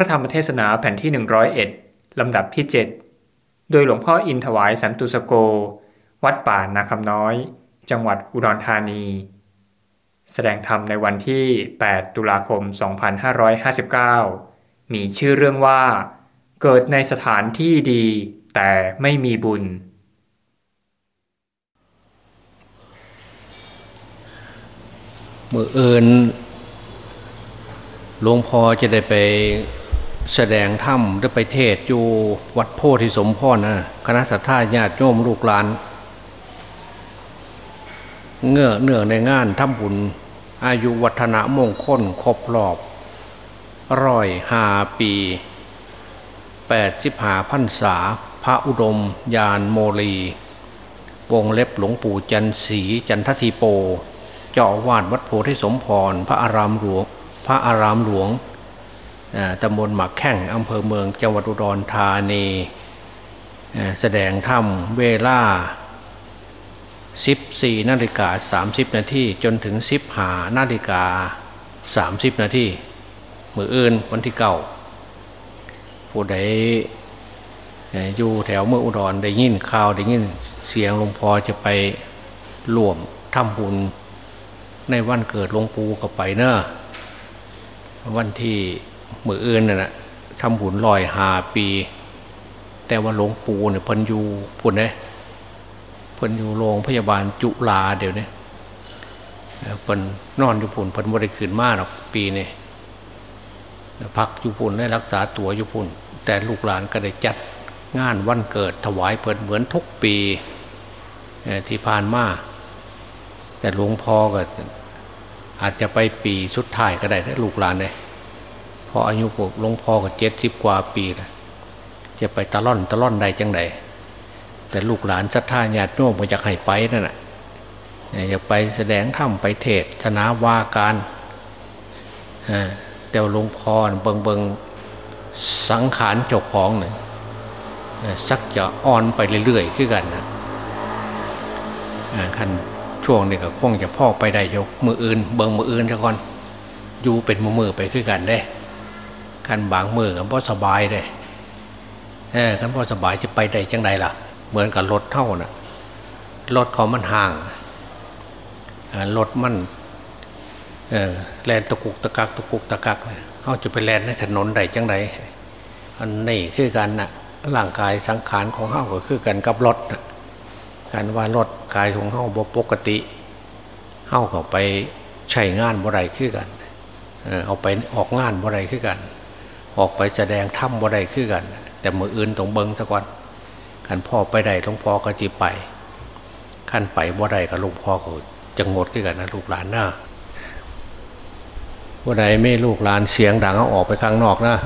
ระธรรมเทศนาแผ่นที่ 101 ลำดับที่ 7 โดยหลวงพ่ออินถวายสันตุสโก วัดป่านาคำน้อย จังหวัดอุดรธานี แสดงธรรมในวันที่ 8 ตุลาคม 2559 มีชื่อเรื่องว่า เกิดในสถานที่ดีแต่ไม่มีบุญเมื่อเอินหลวงพ่อจะได้ไป แสดงถ้ำหรือไปเทศอยู่วัดโพธิสมพรนะคณะสัตยาญาติโยมลูกหลาน เงื่อเนื่องในงานทำบุญ อายุวัฒนะมงคลครบรอบร้อยหาปีแปดสิบหาพันษา พระอุดม ยานโมลี วงเล็บหลวงปู่จันสีจันททีโป เจ้าวาสวัดโพธิสมพร พระอารามหลวง พระอารามหลวง ตำบลหมักแข้งอำเภอเมืองจังหวัดอุดรธานีแสดงธรรมเวลา 14นาฬิกา30 นาทีจนถึง 15นาฬิกา30 นาทีมืออื่นวันที่เก่าผู้ใดอยู่แถวเมืองอุดรได้ยินข่าวได้ยินเสียงหลวงพ่อจะไปรวมทำบุญในวันเกิดหลวงปู่ก็ไปเนอะวันที่ มืออื่นน่ะทำบุญลอยหาปี แต่ว่าหลวงปู่เนี่ยพันยูพุ่นเนี่ยพันยูโรงพยาบาลจุฬาเดี๋ยวนี้พิ่นนอนอยู่พุ่นพิ่นบริคืนมากหรอกปีนี้พักอยู่พุ่นได้รักษาตัวอยู่พุ่น แต่ลูกหลานก็ได้จัดงานวันเกิดถวายเพิ่นเหมือนทุกปีที่ผ่านมาแต่หลวงพ่อก็อาจจะไปปีสุดท้ายก็ได้ลูกหลานเลย พออายุกหลวงพ่อก็เจ็ดสิบกว่าปีแล้วจะไปตะล่อนตะล่อนใดจังใดแต่ลูกหลานศรัทธาญาติโยมก็อยากให้ไปนั่นแหละอยากไปแสดงธรรมไปเทศชนะว่าการแต่หลวงพ่อเบิงเบิงสังขารเจ้าของเนี่ยสักจะอ่อนไปเรื่อยๆขึ้นกันนะขันช่วงนี้ก็คงจะพ่อไปได้ยกมืออื่น เบิงมืออื่นซะก่อนอยู่เป็นมือมือไปขึ้นกันได้ ขันบางมือกันพอสบายเลยเออขันพอสบายจะไปได้จังไดล่ะ เหมือนกับรถเท่านะ่ะรถเขามันห่างรถมันแลนตะกุกตะกักตะกุกตะกักเขาจะไปแลนในถนนใดจังไดอันนี้คือกันนะ่ะร่างกายสังขารของเขาก็คือกันกับรถการว่ารถกายของเขาบปกติเขาก็ไปใช้งานบ่ไรคือกันเอาไปออกงานบ่ไรคือกัน ออกไปแสดงถ้ำบ่ได้คือกัน แต่มืออื่นตรงเบิงซะก่อนขันพ่อไปได้หลวงพ่อก็จีไปขั้นไปบ่ได้กับหลวงพ่อก็จะงดขึ้นกันนะลูกหลานนะบ่ได้ไม่ลูกหลานเสียงดังเอาออกไปข้างนอกนะ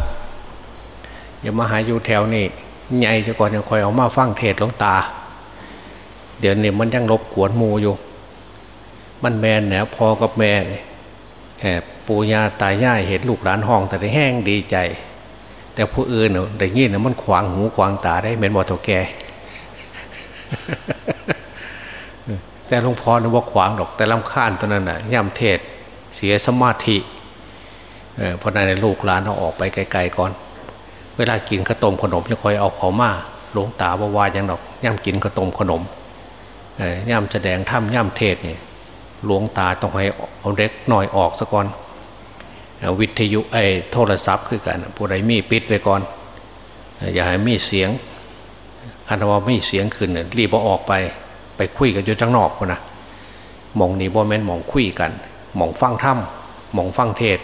อย่ามาหาอยู่แถวนี่ใหญ่จะก่อนยังคอยเอามาฟังเทศหลวงตา เดี๋ยวนี้มันยังรบกวนมูอยู่ มันแมนเนี่ยพอกับแม่เนี่ย ปู่ย่าตายายเห็นลูกหลานห้องแต่ได้แห้งดีใจ แต่ผู้อื่นเนาะได้ยินเนาะมันขวางหูขวางตาได้เหม็นบอตัวแกแต่หลวงพ่อนึกว่าขวางดอกแต่ลำคาญตอนนั้นน่ะย่ำเทศเสียสมาธิเพราะนั้นลูกหลานเอาออกไปไกลๆก่อน เวลากินข้าวต้มขนมจะคอยเอาเขามาหลวงตาบ่าวาอย่างดอกย่ำกินข้าวต้มขนมย่ำแสดงถ้ำย่ำเทศเนี่ยหลวงตาต้องให้เอาเด็กหน่อยออกซะก่อน วิทยุไอ้โทรศัพท์คือกันผู้ใดมีปิดไว้ก่อน อย่าให้มีเสียงคันว่ามีเสียงขึ้นรีบออกไปไปคุยกันอยู่ข้างนอกคนนะมองนี่บ่แม่นมองคุยกันมองฟังถ้ำมองฟังเทศ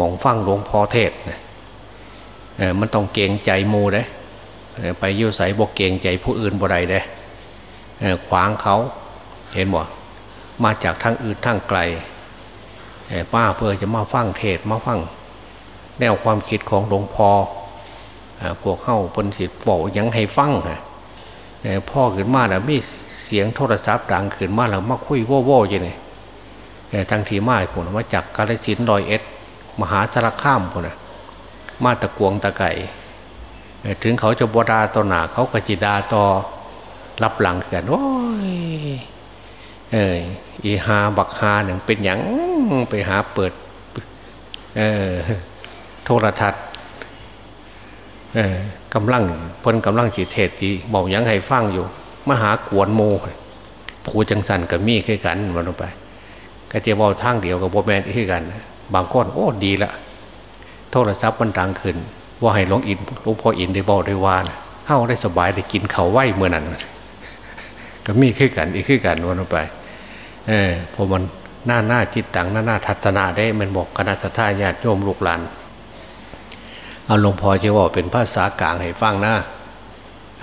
มองฟังหลวงพ่อเทศมันต้องเกงใจมูเด้ไปยุ่ใส่บกเกงใจผู้อื่นบ่ได้เด้ขวางเขาเห็นบ่มาจากทางอื่นทางไกล ป้าเพื่อจะมาฟังเทศมาฟังแนวความคิดของหลวงพ่อพวกเข้าปนสิทธิ์บอกยังให้ฟังพ่อขึ้นมาแล้วมีเสียงโทรศัพท์ดังขึ้นมาแล้วมาคุยโว่โว่ยังไงทั้งทีมาผมมาจากกาลสินลอยเอ็ด มหาสารข้ามผมนะมาตะกวงตะไก่ถึงเขาจะบดาต่อหนาเขากจิดาต่อรับหลังกันโอ้ย เอออีหาบักฮาหนึ่งเป็นอย่างไปหาเปิดเออโทรทัศน์เออกำลังพนกำลังจีเทศจีบอกยังให้ฟังอยู่มหากวนโมผู้จังสันกับมีคือกันวันลงไปก็จะบอกทางเดียวกับโบแมนคือกัน บางคนโอ้ดีละโทรศัพท์มันดังขึ้น ว่าให้หลวงอินหลวงพ่ออินได้บอกได้ว่านะเฮ้าได้สบายได้กินเขาไหวเมื่อนั้นก็มีคือกันอีกคือกันวันลงไป เออพอมันหน้าหน้าจิตตังหน้าหน้าทัศนาได้มันบอกคณะทาญาติโยมลูกหลานเอาหลวงพ่อจะบอกเป็นภาษากลางให้ฟังนะ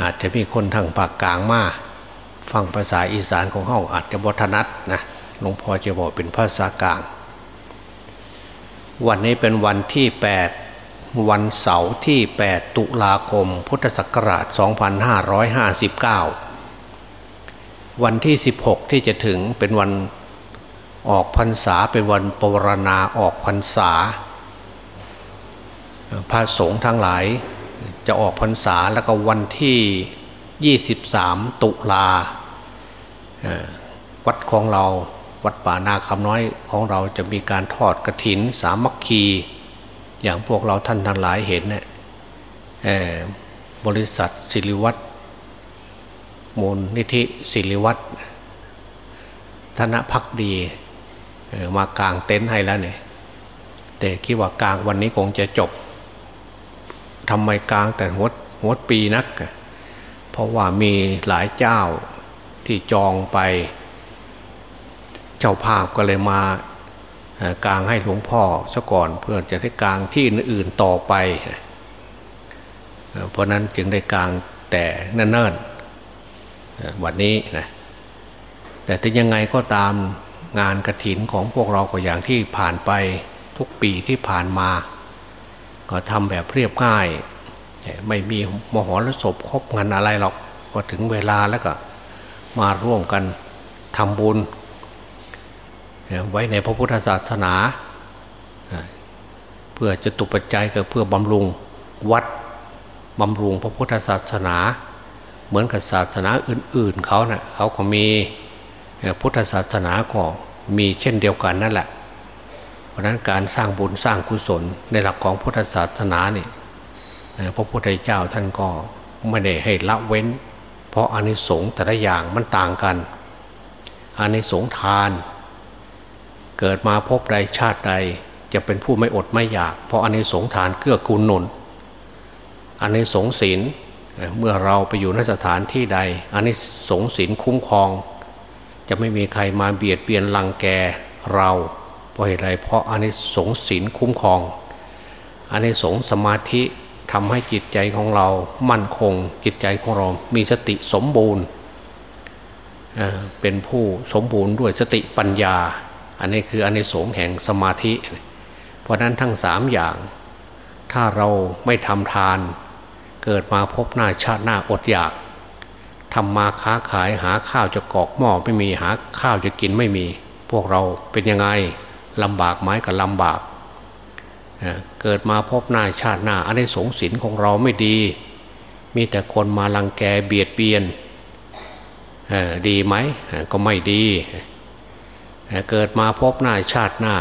อาจจะมีคนทางภาคกลางมาฟังภาษาอีสานของเฮาอาจจะบทนัดนะหลวงพ่อจะบอกเป็นภาษากลาง วันนี้เป็นวันที่ 8 วันเสาร์ที่ 8 ตุลาคม พุทธศักราช 2559 วันที่ 16 ที่จะถึงเป็นวันออกพรรษาเป็นวันปวารณาออกพรรษา พระสงฆ์ทั้งหลายจะออกพรรษาแล้วก็วันที่ 23 ตุลาวัดของเราวัดป่านาคำน้อยของเราจะมีการทอดกระถินสามัคคี อย่างพวกเราท่านทั้งหลายเห็นเนี่ยบริษัทศิริวัตร มูลนิธิศิริวัตรธนพักดีมากลางเต็นท์ให้แล้วเนี่ยแต่คิดว่ากลางวันนี้คงจะจบทำไมกลางแต่หัวหัวปีนัก เพราะว่ามีหลายเจ้าที่จองไป เจ้าภาพก็เลยมากลางให้หลวงพ่อซะก่อนเพื่อจะได้กลางที่อื่นๆต่อไป เพราะนั้นจึงได้กลางแต่เนิ่นๆ วันนี้นะแต่ถึงยังไงก็ตามงานกระถินของพวกเราก็อย่างที่ผ่านไปทุกปีที่ผ่านมา ก็ทำแบบเรียบง่าย ไม่มีมหรสพครบงานอะไรหรอกพอถึงเวลาแล้วก็มาร่วมกันทำบุญ ไว้ในพระพุทธศาสนา เพื่อจะตุปัจจัยก็เพื่อบำรุงวัดบำรุงพระพุทธศาสนา เหมือนกับศาสนาอื่น ๆเขานะ่ยเขาก็มีพุทธศาสนาก็มีเช่นเดียวกันนั่นแหละ เพราะนั้นการสร้างบุญสร้างกุศลในหลักของพุทธศาสนาเนี่ยพระพุทธเจ้าท่านก็ไม่ได้ให้ละเว้น เพราะอานิสงส์แต่ละอย่างมันต่างกันอานิสงส์ทาน เกิดมาพบใดชาติใดจะเป็นผู้ไม่อดไม่อยาก เพราะอานิสงส์ทานเกื้อกูลหนุนอานิสงส์ศีล เมื่อเราไปอยู่นสถานที่ใดอานิสงส์ศีลคุ้มครอง จะไม่มีใครมาเบียดเบียนลังแกเราเพราะเหตุไรเพราะอานิสงส์ศีลคุ้มครองอานิสงส์สมาธิทำให้จิตใจของเรามั่นคง จิตใจของเรา มีสติสมบูรณ์เป็นผู้สมบูรณ์ด้วยสติปัญญา อันนี้คืออานิสงส์แห่งสมาธิ เพราะนั้นทั้งสามอย่าง ถ้าเราไม่ทำทาน กิดมาพบหน้าชาติหน้าอดอยากทำมาค้าขายหาข้าวจะกอกหม้อไม่มีหาข้าวจะกินไม่มี พวกเราเป็นยังไงลำบากไหมกับลำบากเกิดมาพบหน้าชาติหน้าอันนี้สงสินของเราไม่ดี มีแต่คนมาลังแกเบียดเบียนดีไหมก็ไม่ดี เกิดมาพบหน้าชาติหน้า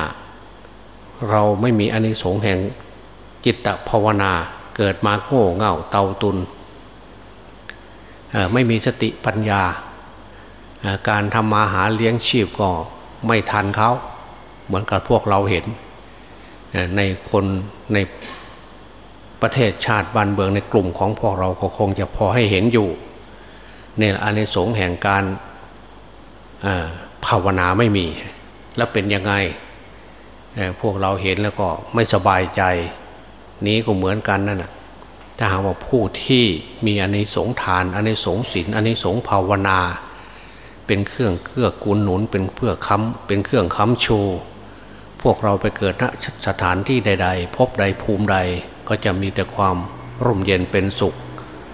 เราไม่มีอันนี้สงแห่งจิตภาวนา เกิดมาโง่เง่าเตาตุนไม่มีสติปัญญา การทำมาหาเลี้ยงชีพก็ไม่ทันเขาเหมือนกับพวกเราเห็น ในคนในประเทศชาติบ้านเบืองในกลุ่มของพวกเราก็คงจะพอให้เห็นอยู่เนี่ยอันในสงแห่งการภาวนาไม่มี แล้วเป็นยังไงพวกเราเห็นแล้วก็ไม่สบายใจ นี้ก็เหมือนกันนั่นแหะถ้าหากว่าผู้ที่มีอันนี้สงทานอันนี้สงศีลอันนี้สงภาวนา เป็นเครื่องเครื่อกุลหนุนเป็นเพื่อค้ำเป็นเครื่องค้ำชูพวกเราไปเกิดณสถานที่ใด ๆ พบใดภูมิใดก็จะมีแต่ความร่มเย็นเป็นสุข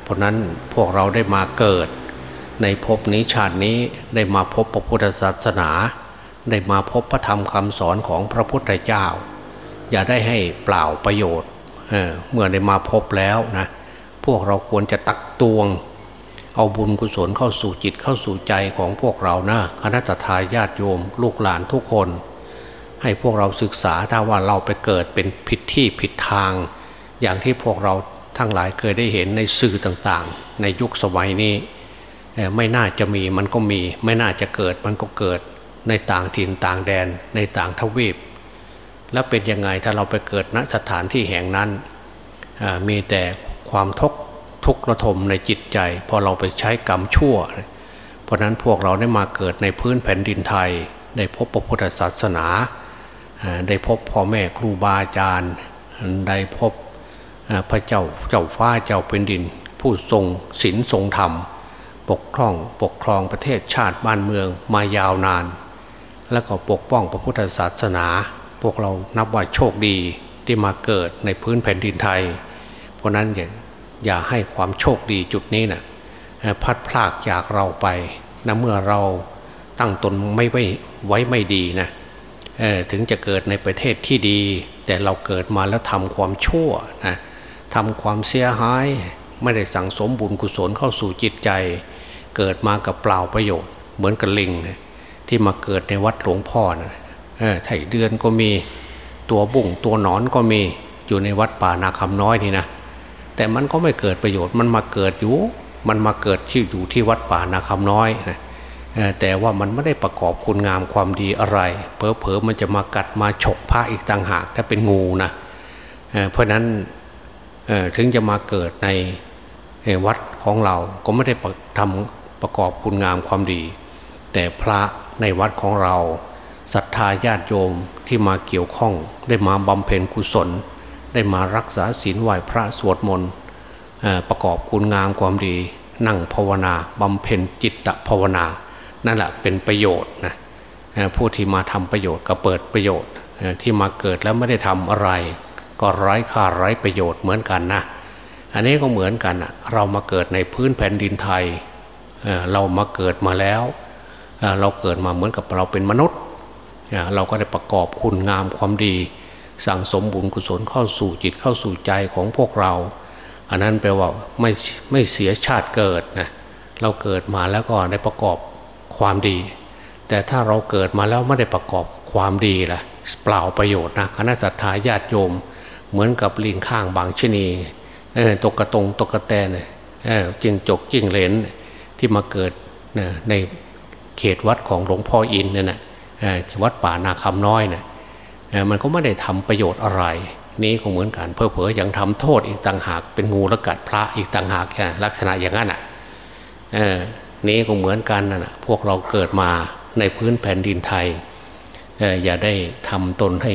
เพราะนั้นพวกเราได้มาเกิด ในภพนี้ชาตินี้ได้มาพบพระพุทธศาสนา ได้มาพบพระธรรมคำสอนของพระพุทธเจ้า อย่าได้ให้เปล่าประโยชน์ เมื่อได้มาพบแล้วนะพวกเราควรจะตักตวง เอาบุญกุศลเข้าสู่จิตเข้าสู่ใจของพวกเรานะคณะทาญาติโยม ลูกหลานทุกคน ให้พวกเราศึกษาถ้าว่าเราไปเกิดเป็นผิดที่ผิดทาง อย่างที่พวกเราทั้งหลายเคยได้เห็นในสื่อต่างๆ ในยุคสมัยนี้ไม่น่าจะมีมันก็มี ไม่น่าจะเกิดมันก็เกิดในต่างถิ่นต่างแดนในต่างทวีป แล้วเป็นยังไงถ้าเราไปเกิดณสถานที่แห่งนั้นมีแต่ความทุกข์ทุกข์ระทมในจิตใจ พอเราไปใช้กรรมชั่ว เพราะนั้นพวกเราได้มาเกิดในพื้นแผ่นดินไทย ได้พบพระพุทธศาสนา ได้พบพ่อแม่ครูบาอาจารย์ ได้พบพระเจ้าเจ้าฟ้าเจ้าเป็นดิน ผู้ทรงศีลทรงธรรม ปกครองปกครองประเทศชาติบ้านเมืองมายาวนาน แล้วก็ปกป้องพระพุทธศาสนา พวกเรานับว่าโชคดีที่มาเกิดในพื้นแผ่นดินไทย เพราะนั้นอย่าอย่าให้ความโชคดีจุดนี้นะพัดพลากจากเราไปนะเมื่อเราตั้งตนไม่ไว้ไว้ไม่ดีนะถึงจะเกิดในประเทศที่ดี แต่เราเกิดมาแล้วทำความชั่วนะทำความเสียหายไม่ได้สั่งสมบุญกุศลเข้าสู่จิตใจ เกิดมากับเปล่าประโยชน์ เหมือนกับลิงนะที่มาเกิดในวัดหลวงพ่อนะ ไถ่เดือนก็มีตัวบุ่งตัวหนอนก็มีอยู่ในวัดป่านาคำน้อยนี่นะแต่มันก็ไม่เกิดประโยชน์มันมาเกิดอยู่ มันมาเกิดที่อยู่ที่วัดป่านาคำน้อยนะแต่ว่ามันไม่ได้ประกอบคุณงามความดีอะไรเพอเพอมันจะมากัดมาฉกผ้าอีกต่างหากถ้าเป็นงูนะเพราะนั้นถึงจะมาเกิดในวัดของเราก็ไม่ได้ทำประกอบคุณงามความดี แต่พระในวัดของเรา ศรัทธาญาติโยมที่มาเกี่ยวข้อง ได้มาบำเพ็ญกุศล ได้มารักษาศีลไหวพระสวดมนต์ประกอบคุณงามความดี นั่งภาวนาบำเพ็ญจิตตภาวนา นั่นแหละเป็นประโยชน์นะผู้ที่มาทำประโยชน์ก็เปิดประโยชน์ที่มาเกิดแล้วไม่ได้ทำอะไร ก็ไร้ค่าไร้ประโยชน์เหมือนกันนะอันนี้ก็เหมือนกันเรามาเกิดในพื้นแผ่นดินไทย เรามาเกิดมาแล้ว เราเกิดมาเหมือนกับเราเป็นมนุษย์ เราก็ได้ประกอบคุณงามความดี สั่งสมบุญกุศลเข้าสู่จิตเข้าสู่ใจของพวกเรา อันนั้นแปลว่าไม่ไม่เสียชาติเกิดนะเราเกิดมาแล้วก็ได้ประกอบความดี แต่ถ้าเราเกิดมาแล้วไม่ได้ประกอบความดีล่ะเปล่าประโยชน์นะคณะสัตยาญาติโยม เหมือนกับลิงข้างบางชนีตกกระตงตกกระแตนจิงจกจิงเลนที่มาเกิดในเขตวัดของหลวงพ่ออินเนี่ยนะ วัดป่านาคำน้อยเนี่ยมันก็ไม่ได้ทำประโยชน์อะไร นี้ก็เหมือนกันเพอเพอยังทำโทษอีกต่างหากเป็นงูละกัดพระอีกต่างหากลักษณะอย่างนั้นอะนี้ก็เหมือนกันนะพวกเราเกิดมาในพื้นแผ่นดินไทยอย่าได้ทำตนให้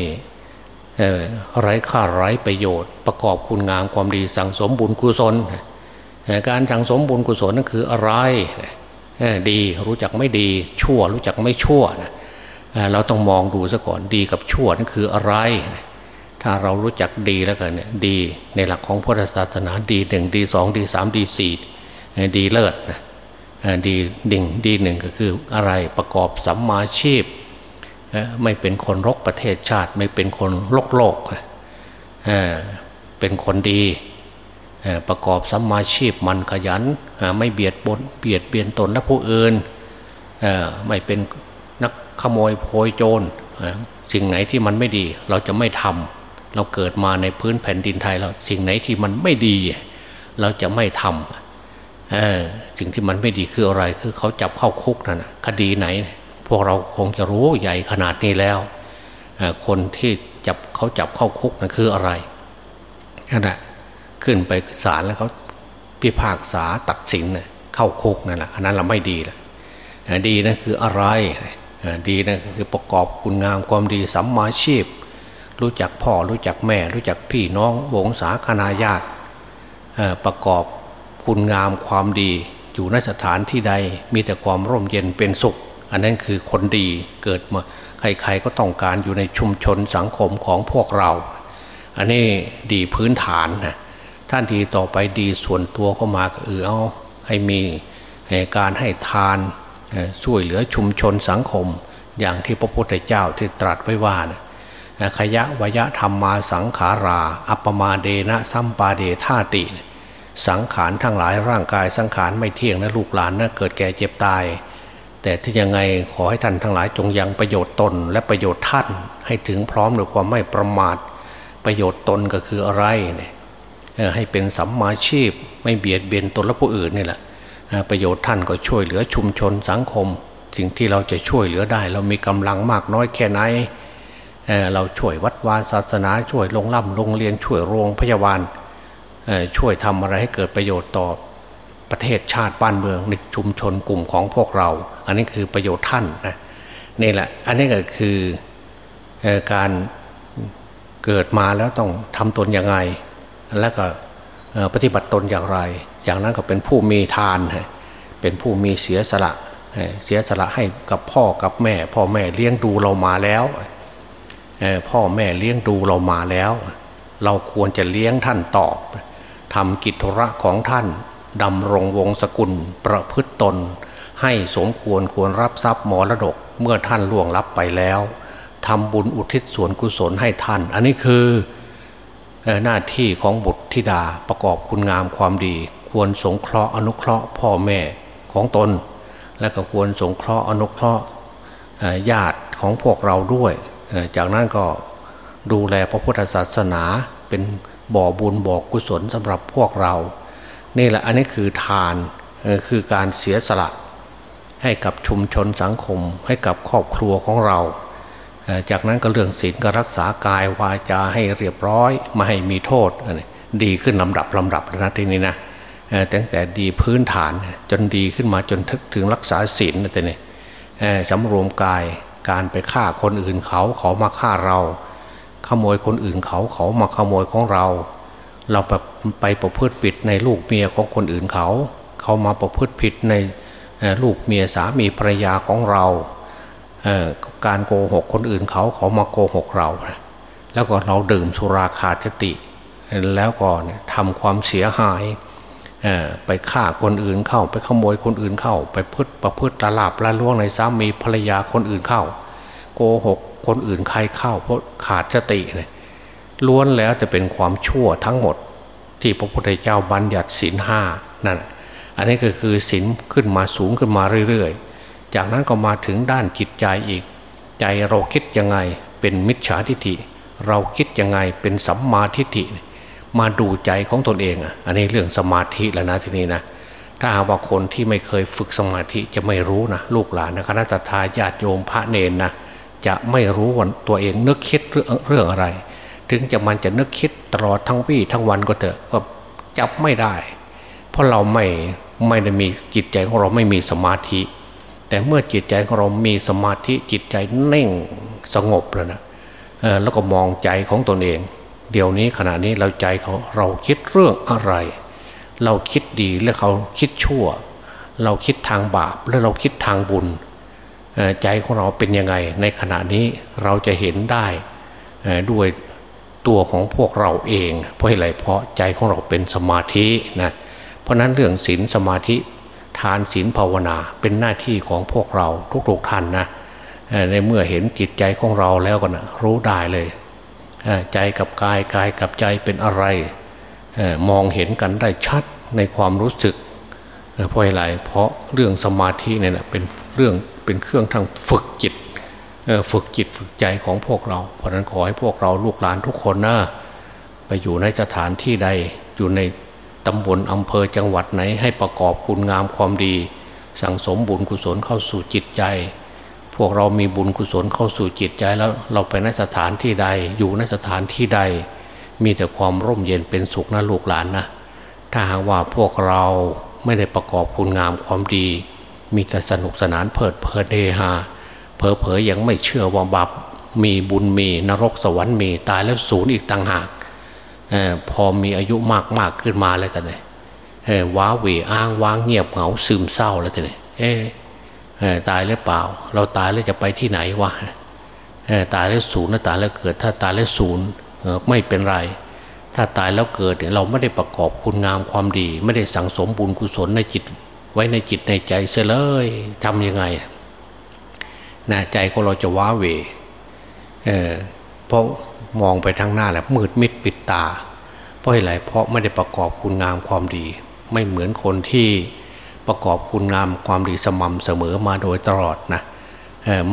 ไร้ค่าไร้ประโยชน์ ประกอบคุณงามความดีสั่งสมบุญกุศลการสั่งสมบุญกุศลนั่นคืออะไรดีรู้จักไม่ดีชั่วรู้จักไม่ชั่วนะ เราต้องมองดูซะก่อนดีกับชั่วนั่นคืออะไร ถ้าเรารู้จักดีแล้วกันเนี่ยดีในหลักของพุทธศาสนาดีหนึ่งดีสองดีสามดีสี่ดีเลิศนะดีดิ่งดีหนึ่งก็คืออะไรประกอบสัมมาชีพ ไม่เป็นคนรกประเทศชาติ ไม่เป็นคนโลกโลกเป็นคนดีประกอบสัมมาชีพมันขยันไม่เบียดบนเบียดเบียนตนและผู้อื่นไม่เป็น ขโมยโพยโจรสิ่งไหนที่มันไม่ดี เราจะไม่ทำเราเกิดมาในพื้นแผ่นดินไทยเราสิ่งไหนที่มันไม่ดี เราจะไม่ทำสิ่งที่มันไม่ดีคืออะไร คือเขาจับเข้าคุกนั่นคดีไหน พวกเราคงจะรู้ใหญ่ขนาดนี้แล้วคนที่จับเขาจับเข้าคุกนั่นคืออะไรนั่นแหะขึ้นไปศาลแล้วเขาพิพากษาตัดสินเข้าคุกนั่นแหละอันนั้นเราไม่ดีละดีนะคืออะไร ดีนะคือประกอบคุณงามความดีสัมมาชีพ รู้จักพ่อรู้จักแม่ รู้จักพี่น้องวงศาคณาญาติประกอบคุณงามความดีอยู่ในสถานที่ใดมีแต่ความร่มเย็นเป็นสุข อันนั้นคือคนดีเกิดมาใครๆก็ต้องการอยู่ในชุมชนสังคมของพวกเรา อันนี้ดีพื้นฐานนะท่านดีต่อไปดีส่วนตัวเข้ามาก็เออเอาให้มีการให้ทาน ช่วยเหลือชุมชนสังคม อย่างที่พระพุทธเจ้าที่ตรัสไว้ว่านะขยะวยะธรรมมาสังขารา อัปมาเดนะสัมปาเดธาติ สังขารทั้งหลายร่างกายสังขารไม่เที่ยงนะลูกหลานนะเกิดแก่เจ็บตาย แต่ที่ยังไงขอให้ท่านทั้งหลายจงยังประโยชน์ตนและประโยชน์ท่านให้ถึงพร้อมด้วยความไม่ประมาท ประโยชน์ตนก็คืออะไรเนี่ยให้เป็นสัมมาชีพไม่เบียดเบียนตนและผู้อื่นนี่แหละ ประโยชน์ท่านก็ช่วยเหลือชุมชนสังคม สิ่งที่เราจะช่วยเหลือได้ เรามีกำลังมากน้อยแค่ไหนเเราช่วยวัดวาศาสนาช่วยโรงล่ำโรงเรียนช่วยโรงพยาบาลช่วยทำอะไรให้เกิดประโยชน์ต่อประเทศชาติบ้านเมืองในชุมชนกลุ่มของพวกเรา อันนี้คือประโยชน์ท่านนะนี่แหละ อันนี้ก็คือการเกิดมาแล้วต้องทำตนอย่างไรแล้วก็ปฏิบัติตนอย่างไรอย่างนั้นก็เป็นผู้มีทาน เป็นผู้มีเสียสละ เสียสละให้กับพ่อกับแม่ พ่อแม่เลี้ยงดูเรามาแล้ว พ่อแม่เลี้ยงดูเรามาแล้ว เราควรจะเลี้ยงท่านตอบทำกิจธุระของท่านดำรงวงศกุลประพฤตตน ให้สมควรควรรับทรัพย์มรดกเมื่อท่านล่วงลับไปแล้วทำบุญอุทิศส่วนกุศลให้ท่าน อันนี้คือหน้าที่ของบุตรธิดาประกอบคุณงามความดี ควรสงเคราะห์อนุเคราะห์พ่อแม่ของตน และก็ควรสงเคราะห์อนุเคราะห์ญาติของพวกเราด้วย จากนั้นก็ดูแลพระพุทธศาสนาเป็นบ่อบุญบ่อกุศลสำหรับพวกเรา นี่แหละอันนี้คือทานคือการเสียสละให้กับชุมชนสังคม ให้กับครอบครัวของเรา จากนั้นก็เรื่องศีลก็รักษากายวาจาให้เรียบร้อย ไม่ให้มีโทษ ดีขึ้นลำดับลำดับนะทีนี้นะ ตั้งแต่ดีพื้นฐานจนดีขึ้นมาจนถึงรักษาศีลนะทีนี้สำรวมกายการไปฆ่าคนอื่นเขาเขามาฆ่าเรา ขโมยคนอื่นเขาเขามาขโมยของเรา เราไปไปประพฤติผิดในลูกเมียของคนอื่นเขา เขามาประพฤติผิดในลูกเมียสามีภรรยาของเราการโกหกคนอื่นเขาเขามาโกหกเรา แล้วก็เราดื่มสุราขาดสติ แล้วก็ทำความเสียหาย ไปฆ่าคนอื่นเข้า ไปขโมยคนอื่นเข้า ไปพืชประพฤติละลาบละล่วงในสามีภรรยาคนอื่นเข้า โกหกคนอื่นใครเข้า เพราะขาดสติเนี่ยล้วนแล้วจะเป็นความชั่วทั้งหมด ที่พระพุทธเจ้าบัญญัติศีลห้านั่นอันนี้ก็คือศีลขึ้นมาสูงขึ้นมาเรื่อยๆ จากนั้นก็มาถึงด้านจิตใจอีก ใจเราคิดยังไงเป็นมิจฉาทิฏฐิ เราคิดยังไงเป็นสัมมาทิฏฐิ มาดูใจของตนเองอะอันนี้เรื่องสมาธิแล้วนะทีนี้นะถ้าหากว่าคนที่ไม่เคยฝึกสมาธิจะไม่รู้นะลูกหลานนะคณะทาญาติโยมพระเนนนะจะไม่รู้ว่าตัวเองนึกคิดเรื่องเรื่องอะไร ถึงจะมันจะนึกคิดตลอดทั้งวี่ทั้งวันก็เถอะก็จับไม่ได้ เพราะเราไม่ไม่ได้มีจิตใจของเราไม่มีสมาธิ แต่เมื่อจิตใจของเรามีสมาธิจิตใจเน่งสงบแล้วนะแล้วก็มองใจของตนเอง เดี๋ยวนี้ขณะนี้เราใจเขาเราคิดเรื่องอะไร เราคิดดีแล้วเขาคิดชั่ว เราคิดทางบาปแล้วเราคิดทางบุญ ใจของเราเป็นยังไง ในขณะนี้เราจะเห็นได้ด้วยตัวของพวกเราเอง เพราะอะไรเพราะใจของเราเป็นสมาธินะเพราะนั้นเรื่องศีลสมาธิทานศีลภาวนาเป็นหน้าที่ของพวกเราทุกๆท่านนะในเมื่อเห็นจิตใจของเราแล้วก็นะรู้ได้เลย ใจกับกายกายกับใจเป็นอะไรมองเห็นกันได้ชัดในความรู้สึกเพราะอะไรเพราะเรื่องสมาธิเนี่ยเป็นเรื่องเป็นเครื่องทางฝึกจิตฝึกจิตฝึกใจของพวกเรา เพราะนั้นขอให้พวกเราลูกหลานทุกคนนะไปอยู่ในสถานที่ใดอยู่ในตำบลอำเภอจังหวัดไหนให้ประกอบคุณงามความดี สั่งสมบุญกุศลเข้าสู่จิตใจ วกเรามีบุญกุศลเข้าสู่จิตใจแล้วเราไปในสถานที่ใด อยู่ในสถานที่ใด มีแต่ความร่มเย็นเป็นสุขนะลูกหลานนะ ถ้าหากว่าพวกเราไม่ได้ประกอบคุณงามความดี มีแต่สนุกสนานเพลิดเพลินเฮฮาเพอเพอยังไม่เชื่อว่าบาปมีบุญมีนรกสวรรค์มีตายแล้วศูนย์อีกต่างหากพอมีอายุมากมากขึ้นมาแล้วแต่เนี่ยว้าเหวอ้างว้างเงียบเหงาซึมเศร้าแล้วแต่เนี่ย ตายหรือเปล่า เราตายแล้วจะไปที่ไหนวะตายแล้วศูนย์ตายแล้วเกิด ถ้าตายแล้วศูนย์ไม่เป็นไร ถ้าตายแล้วเกิดเราไม่ได้ประกอบคุณงามความดี ไม่ได้สั่งสมบุญกุศลในจิตไว้ในจิตในใจเสียเลยทำยังไงนะใจของเราจะว้าเวเเพราะมองไปทางหน้าแล้วมืดมิดปิดตา เพราะอะไรเพราะไม่ได้ประกอบคุณงามความดี ไม่เหมือนคนที่ ประกอบคุณงามความดีสม่ำเสมอมาโดยตลอดนะ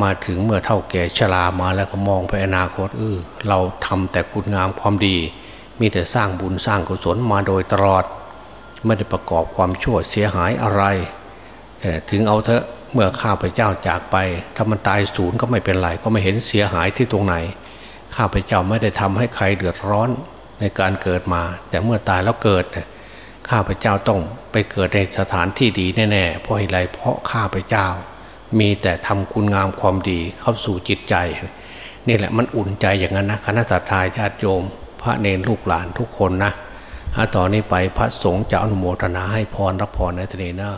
มาถึงเมื่อเท่าแก่ชรามาแล้วก็มองไปอนาคตเออเราทำแต่คุณงามความดี มีแต่สร้างบุญสร้างกุศลมาโดยตลอด ไม่ได้ประกอบความชั่วเสียหายอะไรแต่ถึงเอาเถอะเมื่อข้าพเจ้าจากไป ถ้ามันตายศูนย์ก็ไม่เป็นไรก็ไม่เห็นเสียหายที่ตรงไหน ข้าพเจ้าไม่ได้ทำให้ใครเดือดร้อนในการเกิดมา แต่เมื่อตายแล้วเกิด ข้าพเจ้าต้องไปเกิดในสถานที่ดีแน่ๆเพราะอะไรเพราะข้าพเจ้า มีแต่ทำคุณงามความดีเข้าสู่จิตใจ นี่แหละมันอุ่นใจอย่างนั้นนะคณะสัตยาญาติโยม พระเนรลูกหลานทุกคนนะต่อนนี้ไปพระสงฆ์จะอนุโมทนาให้พรรับพรในทะเลนะ